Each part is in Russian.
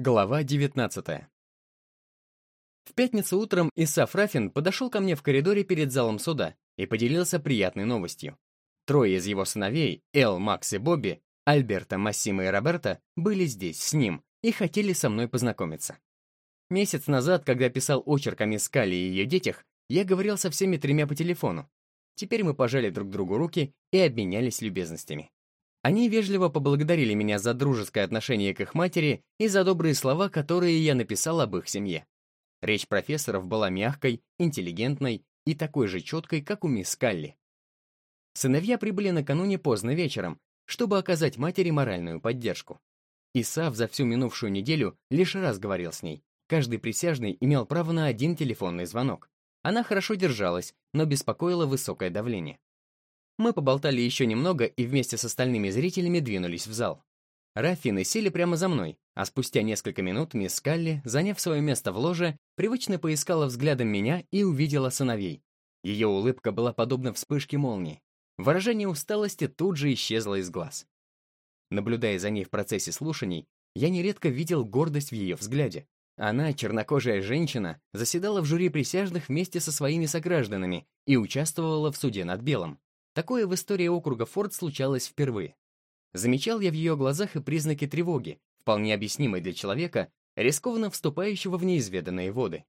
Глава 19 В пятницу утром Исаф Рафин подошел ко мне в коридоре перед залом суда и поделился приятной новостью. Трое из его сыновей, Эл, Макс и Бобби, Альберта, Массима и Роберта, были здесь, с ним, и хотели со мной познакомиться. Месяц назад, когда писал очерк о Мискале и ее детях, я говорил со всеми тремя по телефону. Теперь мы пожали друг другу руки и обменялись любезностями. Они вежливо поблагодарили меня за дружеское отношение к их матери и за добрые слова, которые я написал об их семье. Речь профессоров была мягкой, интеллигентной и такой же четкой, как у мисс Калли. Сыновья прибыли накануне поздно вечером, чтобы оказать матери моральную поддержку. Исав за всю минувшую неделю лишь раз говорил с ней. Каждый присяжный имел право на один телефонный звонок. Она хорошо держалась, но беспокоило высокое давление. Мы поболтали еще немного и вместе с остальными зрителями двинулись в зал. Раффины сели прямо за мной, а спустя несколько минут мисс Калли, заняв свое место в ложе, привычно поискала взглядом меня и увидела сыновей. Ее улыбка была подобна вспышке молнии. Выражение усталости тут же исчезло из глаз. Наблюдая за ней в процессе слушаний, я нередко видел гордость в ее взгляде. Она, чернокожая женщина, заседала в жюри присяжных вместе со своими согражданами и участвовала в суде над белым. Такое в истории округа Форд случалось впервые. Замечал я в ее глазах и признаки тревоги, вполне объяснимой для человека, рискованно вступающего в неизведанные воды.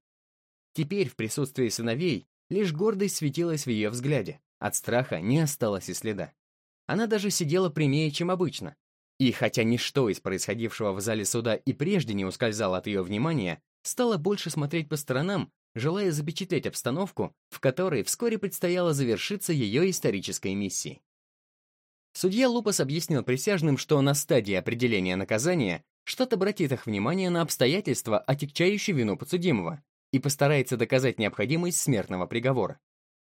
Теперь в присутствии сыновей лишь гордость светилась в ее взгляде, от страха не осталось и следа. Она даже сидела прямее, чем обычно. И хотя ничто из происходившего в зале суда и прежде не ускользало от ее внимания, стала больше смотреть по сторонам желая запечатлеть обстановку, в которой вскоре предстояло завершиться ее исторической миссией. Судья Лупас объяснил присяжным, что на стадии определения наказания штат обратит их внимание на обстоятельства, отягчающие вину подсудимого, и постарается доказать необходимость смертного приговора.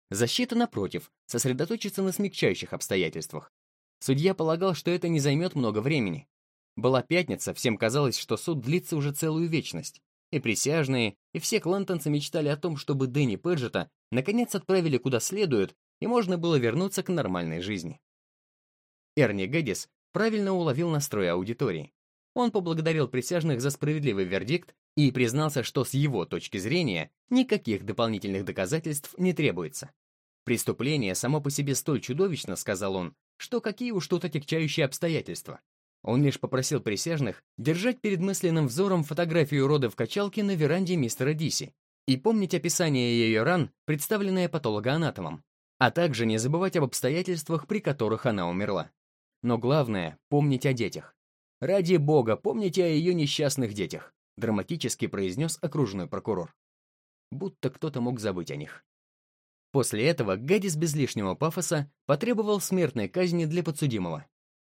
Защита, напротив, сосредоточится на смягчающих обстоятельствах. Судья полагал, что это не займет много времени. Была пятница, всем казалось, что суд длится уже целую вечность. И присяжные, и все клантонцы мечтали о том, чтобы Дэнни Пэджета наконец отправили куда следует, и можно было вернуться к нормальной жизни. Эрни Гэддис правильно уловил настрой аудитории. Он поблагодарил присяжных за справедливый вердикт и признался, что с его точки зрения никаких дополнительных доказательств не требуется. «Преступление само по себе столь чудовищно», — сказал он, «что какие уж тут отягчающие обстоятельства. Он лишь попросил присяжных держать перед мысленным взором фотографию рода в качалке на веранде мистера Диси и помнить описание ее ран, представленное патологоанатомом, а также не забывать об обстоятельствах, при которых она умерла. Но главное — помнить о детях. «Ради бога, помните о ее несчастных детях», драматически произнес окружной прокурор. Будто кто-то мог забыть о них. После этого Гадис без лишнего пафоса потребовал смертной казни для подсудимого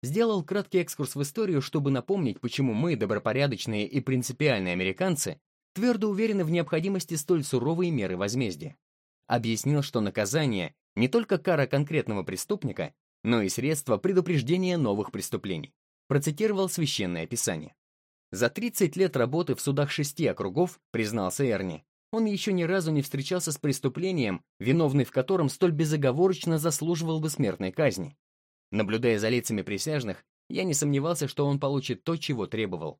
сделал краткий экскурс в историю, чтобы напомнить, почему мы, добропорядочные и принципиальные американцы, твердо уверены в необходимости столь суровой меры возмездия. Объяснил, что наказание не только кара конкретного преступника, но и средство предупреждения новых преступлений. Процитировал священное писание. За 30 лет работы в судах шести округов, признался Эрни, он еще ни разу не встречался с преступлением, виновный в котором столь безоговорочно заслуживал бы смертной казни. Наблюдая за лицами присяжных, я не сомневался, что он получит то, чего требовал.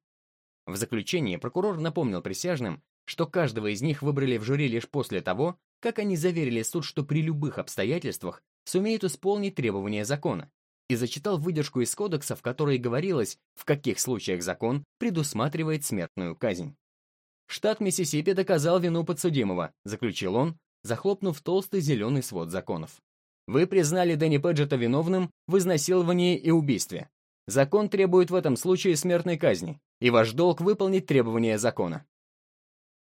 В заключение прокурор напомнил присяжным, что каждого из них выбрали в жюри лишь после того, как они заверили суд, что при любых обстоятельствах сумеют исполнить требования закона, и зачитал выдержку из кодекса, в которой говорилось, в каких случаях закон предусматривает смертную казнь. «Штат Миссисипи доказал вину подсудимого», заключил он, захлопнув толстый зеленый свод законов. Вы признали Дэнни Пэджета виновным в изнасиловании и убийстве. Закон требует в этом случае смертной казни, и ваш долг выполнить требования закона.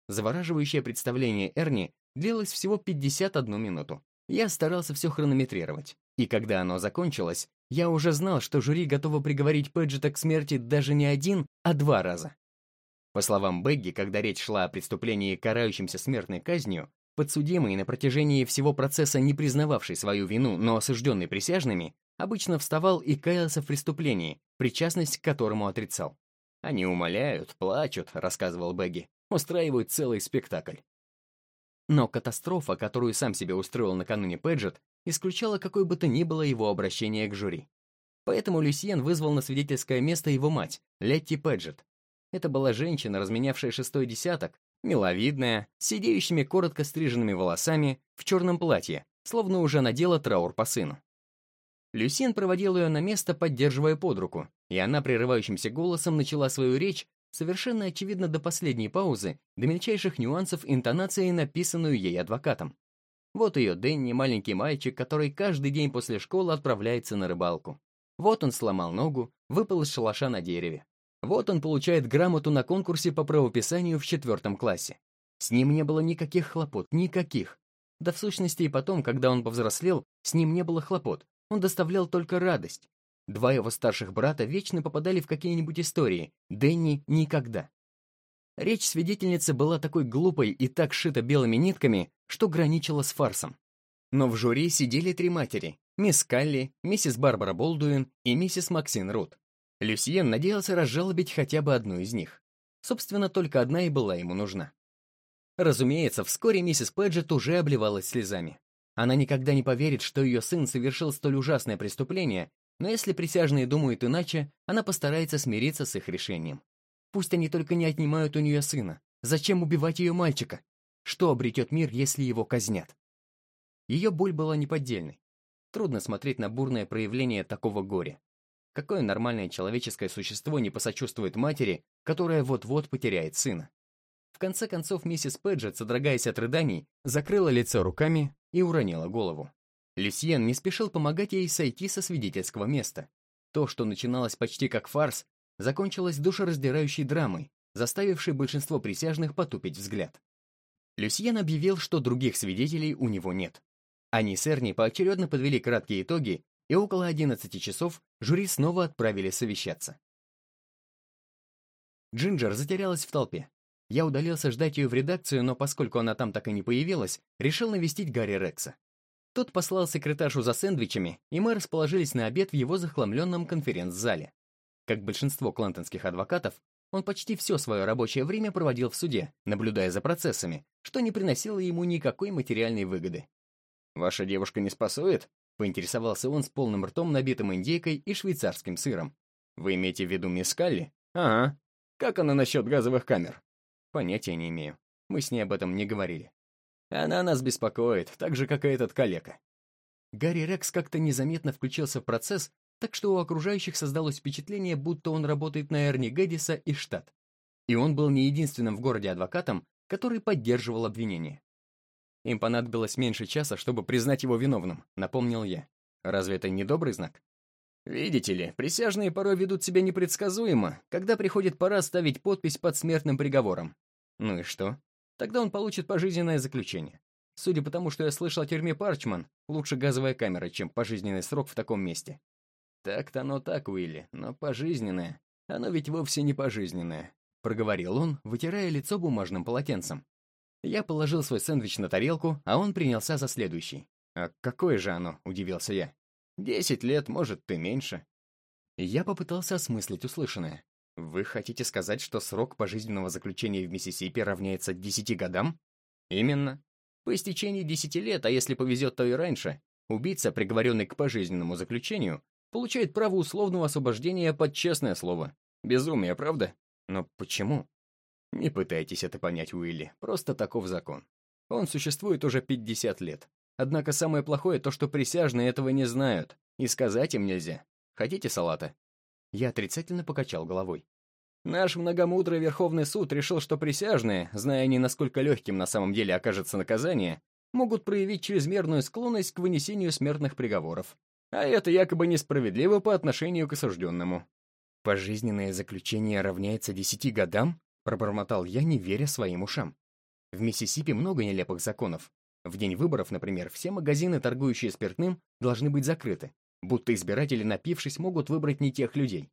Завораживающее представление Эрни длилось всего 51 минуту. Я старался все хронометрировать, и когда оно закончилось, я уже знал, что жюри готово приговорить Пэджета к смерти даже не один, а два раза. По словам Бегги, когда речь шла о преступлении, карающемся смертной казнью, Подсудимый, на протяжении всего процесса не признававший свою вину, но осужденный присяжными, обычно вставал и каялся в преступлении, причастность к которому отрицал. «Они умоляют, плачут», — рассказывал Бэгги, устраивают целый спектакль. Но катастрофа, которую сам себе устроил накануне Пэджет, исключала какое бы то ни было его обращение к жюри. Поэтому Люсьен вызвал на свидетельское место его мать, Летти Пэджет. Это была женщина, разменявшая шестой десяток, миловидная, с сидеющими коротко стриженными волосами, в черном платье, словно уже надела траур по сыну. Люсин проводил ее на место, поддерживая под руку, и она прерывающимся голосом начала свою речь, совершенно очевидно до последней паузы, до мельчайших нюансов интонации, написанную ей адвокатом. Вот ее Дэнни, маленький мальчик, который каждый день после школы отправляется на рыбалку. Вот он сломал ногу, выпал из шалаша на дереве. Вот он получает грамоту на конкурсе по правописанию в четвертом классе. С ним не было никаких хлопот, никаких. Да в сущности и потом, когда он повзрослел, с ним не было хлопот, он доставлял только радость. Два его старших брата вечно попадали в какие-нибудь истории, Дэнни — никогда. Речь свидетельницы была такой глупой и так шита белыми нитками, что граничила с фарсом. Но в жюри сидели три матери — мисс Калли, миссис Барбара Болдуин и миссис Максин Рут. Люсьен надеялся разжалобить хотя бы одну из них. Собственно, только одна и была ему нужна. Разумеется, вскоре миссис Пэджет уже обливалась слезами. Она никогда не поверит, что ее сын совершил столь ужасное преступление, но если присяжные думают иначе, она постарается смириться с их решением. Пусть они только не отнимают у нее сына. Зачем убивать ее мальчика? Что обретет мир, если его казнят? Ее боль была неподдельной. Трудно смотреть на бурное проявление такого горя. Какое нормальное человеческое существо не посочувствует матери, которая вот-вот потеряет сына? В конце концов, миссис Пэджет, содрогаясь от рыданий, закрыла лицо руками и уронила голову. Люсьен не спешил помогать ей сойти со свидетельского места. То, что начиналось почти как фарс, закончилось душераздирающей драмой, заставившей большинство присяжных потупить взгляд. Люсьен объявил, что других свидетелей у него нет. Они с Эрни поочередно подвели краткие итоги, и около 11 часов жюри снова отправили совещаться. Джинджер затерялась в толпе. Я удалился ждать ее в редакцию, но поскольку она там так и не появилась, решил навестить Гарри Рекса. Тот послал секретаршу за сэндвичами, и мы расположились на обед в его захламленном конференц-зале. Как большинство клантонских адвокатов, он почти все свое рабочее время проводил в суде, наблюдая за процессами, что не приносило ему никакой материальной выгоды. «Ваша девушка не спасует?» — поинтересовался он с полным ртом, набитым индейкой и швейцарским сыром. «Вы имеете в виду мисс Калли?» «Ага. Как она насчет газовых камер?» Понятия не имею. Мы с ней об этом не говорили. Она нас беспокоит, так же, как и этот калека. Гарри Рекс как-то незаметно включился в процесс, так что у окружающих создалось впечатление, будто он работает на Эрни Гэддиса и штат. И он был не единственным в городе адвокатом, который поддерживал обвинение. Им понадобилось меньше часа, чтобы признать его виновным, напомнил я. Разве это не добрый знак? Видите ли, присяжные порой ведут себя непредсказуемо, когда приходит пора ставить подпись под смертным приговором. Ну и что? Тогда он получит пожизненное заключение. Судя по тому, что я слышал о тюрьме Парчман, лучше газовая камера, чем пожизненный срок в таком месте. Так-то оно так, Уилли, но пожизненное. Оно ведь вовсе не пожизненное, проговорил он, вытирая лицо бумажным полотенцем. Я положил свой сэндвич на тарелку, а он принялся за следующий. «А какое же оно?» — удивился я. Десять лет, может, ты меньше. Я попытался осмыслить услышанное. Вы хотите сказать, что срок пожизненного заключения в Миссисипи равняется десяти годам? Именно. По истечении десяти лет, а если повезет, то и раньше, убийца, приговоренный к пожизненному заключению, получает право условного освобождения под честное слово. Безумие, правда? Но почему? Не пытайтесь это понять, Уилли, просто таков закон. Он существует уже 50 лет. Однако самое плохое то, что присяжные этого не знают, и сказать им нельзя. Хотите салата? Я отрицательно покачал головой. Наш многомудрый Верховный суд решил, что присяжные, зная не насколько легким на самом деле окажется наказание, могут проявить чрезмерную склонность к вынесению смертных приговоров. А это якобы несправедливо по отношению к осужденному. «Пожизненное заключение равняется десяти годам?» — пробормотал я, не веря своим ушам. В Миссисипи много нелепых законов, в день выборов, например, все магазины, торгующие спиртным, должны быть закрыты, будто избиратели, напившись, могут выбрать не тех людей.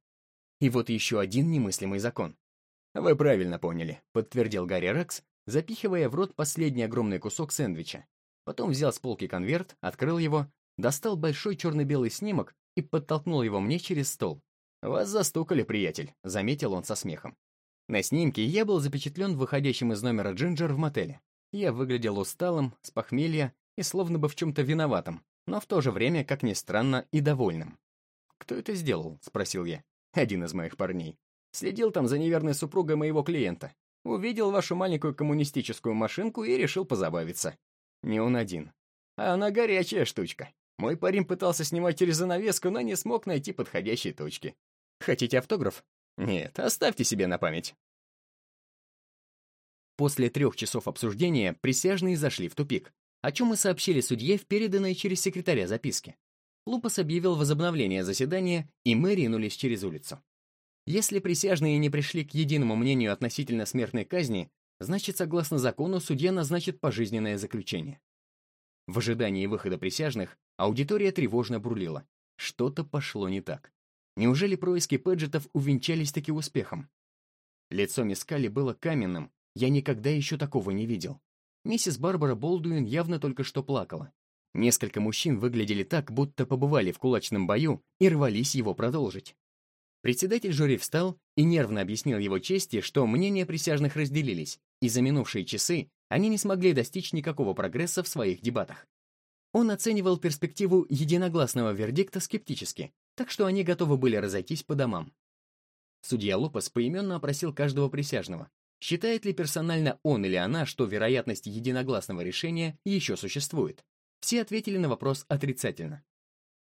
И вот еще один немыслимый закон. «Вы правильно поняли», — подтвердил Гарри Рекс, запихивая в рот последний огромный кусок сэндвича. Потом взял с полки конверт, открыл его, достал большой черно-белый снимок и подтолкнул его мне через стол. «Вас застукали, приятель», — заметил он со смехом. На снимке я был запечатлен выходящим из номера Джинджер в мотеле. Я выглядел усталым, с похмелья и словно бы в чем-то виноватым, но в то же время, как ни странно, и довольным. «Кто это сделал?» — спросил я. «Один из моих парней. Следил там за неверной супругой моего клиента. Увидел вашу маленькую коммунистическую машинку и решил позабавиться. Не он один. А она горячая штучка. Мой парень пытался снимать через занавеску, но не смог найти подходящей точки. Хотите автограф? Нет, оставьте себе на память. После трех часов обсуждения присяжные зашли в тупик, о чем мы сообщили судье в переданной через секретаря записке. Лупас объявил возобновление заседания, и мы ринулись через улицу. Если присяжные не пришли к единому мнению относительно смертной казни, значит, согласно закону, судья назначит пожизненное заключение. В ожидании выхода присяжных аудитория тревожно бурлила. Что-то пошло не так. Неужели происки Пэджетов увенчались таки успехом? Лицо Мискали было каменным, я никогда еще такого не видел. Миссис Барбара Болдуин явно только что плакала. Несколько мужчин выглядели так, будто побывали в кулачном бою и рвались его продолжить. Председатель жюри встал и нервно объяснил его чести, что мнения присяжных разделились, и за минувшие часы они не смогли достичь никакого прогресса в своих дебатах. Он оценивал перспективу единогласного вердикта скептически, так что они готовы были разойтись по домам. Судья Лопес поименно опросил каждого присяжного, Считает ли персонально он или она, что вероятность единогласного решения еще существует? Все ответили на вопрос отрицательно.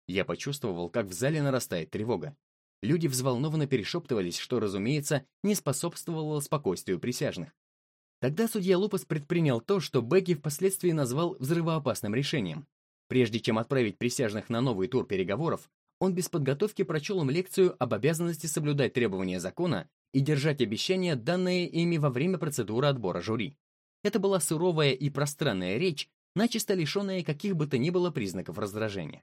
Я почувствовал, как в зале нарастает тревога. Люди взволнованно перешептывались, что, разумеется, не способствовало спокойствию присяжных. Тогда судья Лупас предпринял то, что Бекки впоследствии назвал взрывоопасным решением. Прежде чем отправить присяжных на новый тур переговоров, он без подготовки прочел им лекцию об обязанности соблюдать требования закона и держать обещания, данные ими во время процедуры отбора жюри. Это была суровая и пространная речь, начисто лишенная каких бы то ни было признаков раздражения.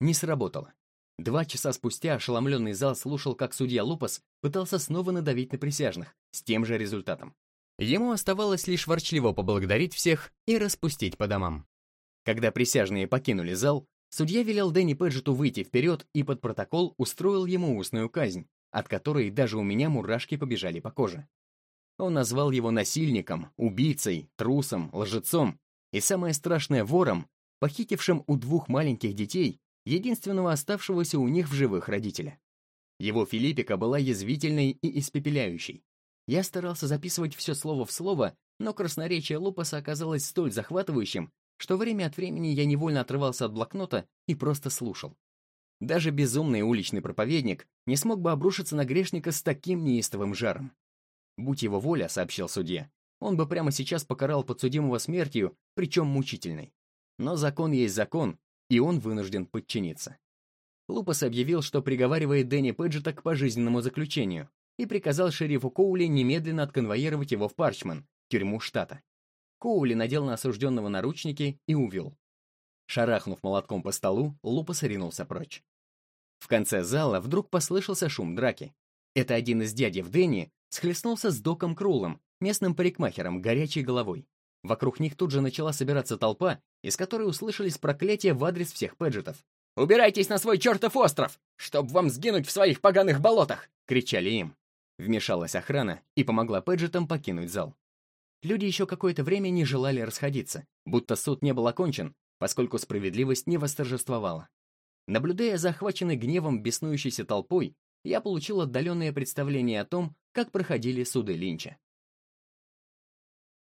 Не сработало. Два часа спустя ошеломленный зал слушал, как судья Лупас пытался снова надавить на присяжных, с тем же результатом. Ему оставалось лишь ворчливо поблагодарить всех и распустить по домам. Когда присяжные покинули зал, судья велел Дэнни Пэджету выйти вперед и под протокол устроил ему устную казнь, от которой даже у меня мурашки побежали по коже. Он назвал его насильником, убийцей, трусом, лжецом и, самое страшное, вором, похитившим у двух маленьких детей единственного оставшегося у них в живых родителя. Его Филиппика была язвительной и испепеляющей. Я старался записывать все слово в слово, но красноречие Лупаса оказалось столь захватывающим, что время от времени я невольно отрывался от блокнота и просто слушал. Даже безумный уличный проповедник не смог бы обрушиться на грешника с таким неистовым жаром. Будь его воля, сообщил судья, он бы прямо сейчас покарал подсудимого смертью, причем мучительной. Но закон есть закон, и он вынужден подчиниться. Лупас объявил, что приговаривает Дэнни Пэджета к пожизненному заключению, и приказал шерифу Коули немедленно отконвоировать его в Парчман, тюрьму штата. Коули надел на осужденного наручники и увел. Шарахнув молотком по столу, Лупас ринулся прочь. В конце зала вдруг послышался шум драки. Это один из дядев Дэнни схлестнулся с Доком Крулом, местным парикмахером, горячей головой. Вокруг них тут же начала собираться толпа, из которой услышались проклятия в адрес всех пэджетов. «Убирайтесь на свой чертов остров, чтоб вам сгинуть в своих поганых болотах!» — кричали им. Вмешалась охрана и помогла пэджетам покинуть зал. Люди еще какое-то время не желали расходиться, будто суд не был окончен, поскольку справедливость не восторжествовала. Наблюдая за охваченной гневом беснующейся толпой, я получил отдаленное представление о том, как проходили суды Линча.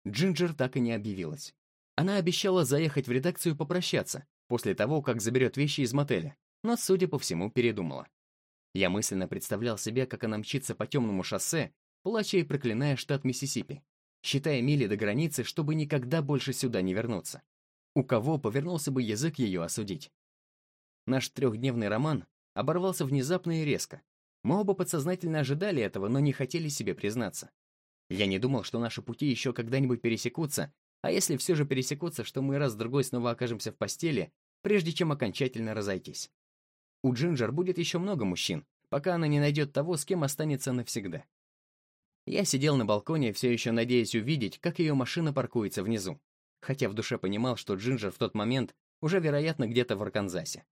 Джинджер так и не объявилась. Она обещала заехать в редакцию попрощаться, после того, как заберет вещи из мотеля, но, судя по всему, передумала. Я мысленно представлял себе, как она мчится по темному шоссе, плача и проклиная штат Миссисипи, считая мили до границы, чтобы никогда больше сюда не вернуться у кого повернулся бы язык ее осудить. Наш трехдневный роман оборвался внезапно и резко. Мы оба подсознательно ожидали этого, но не хотели себе признаться. Я не думал, что наши пути еще когда-нибудь пересекутся, а если все же пересекутся, что мы раз-другой снова окажемся в постели, прежде чем окончательно разойтись. У Джинджер будет еще много мужчин, пока она не найдет того, с кем останется навсегда. Я сидел на балконе, все еще надеясь увидеть, как ее машина паркуется внизу хотя в душе понимал, что Джинджер в тот момент уже, вероятно, где-то в Арканзасе.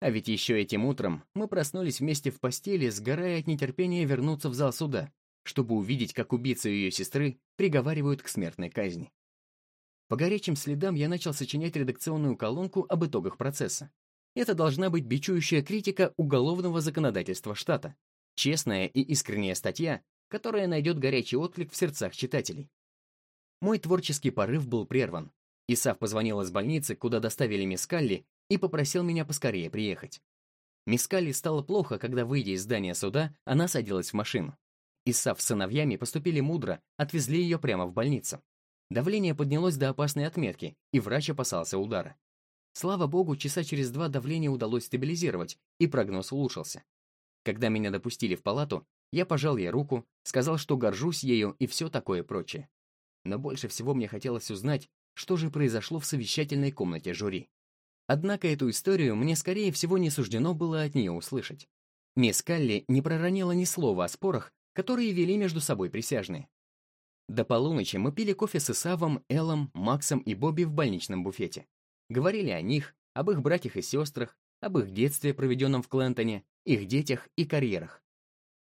А ведь еще этим утром мы проснулись вместе в постели, сгорая от нетерпения вернуться в зал суда, чтобы увидеть, как убийцу ее сестры приговаривают к смертной казни. По горячим следам я начал сочинять редакционную колонку об итогах процесса. Это должна быть бичующая критика уголовного законодательства штата. Честная и искренняя статья, которая найдет горячий отклик в сердцах читателей. Мой творческий порыв был прерван. Исав позвонил из больницы, куда доставили мисс Калли, и попросил меня поскорее приехать. Мисс Калли стало плохо, когда, выйдя из здания суда, она садилась в машину. Исав с сыновьями поступили мудро, отвезли ее прямо в больницу. Давление поднялось до опасной отметки, и врач опасался удара. Слава богу, часа через два давление удалось стабилизировать, и прогноз улучшился. Когда меня допустили в палату, я пожал ей руку, сказал, что горжусь ею и все такое прочее. Но больше всего мне хотелось узнать, что же произошло в совещательной комнате жюри. Однако эту историю мне, скорее всего, не суждено было от нее услышать. Мисс Калли не проронила ни слова о спорах, которые вели между собой присяжные. До полуночи мы пили кофе с Исавом, Эллом, Максом и Бобби в больничном буфете. Говорили о них, об их братьях и сестрах, об их детстве, проведенном в Клентоне, их детях и карьерах.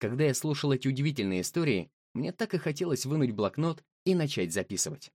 Когда я слушал эти удивительные истории, мне так и хотелось вынуть блокнот и начать записывать.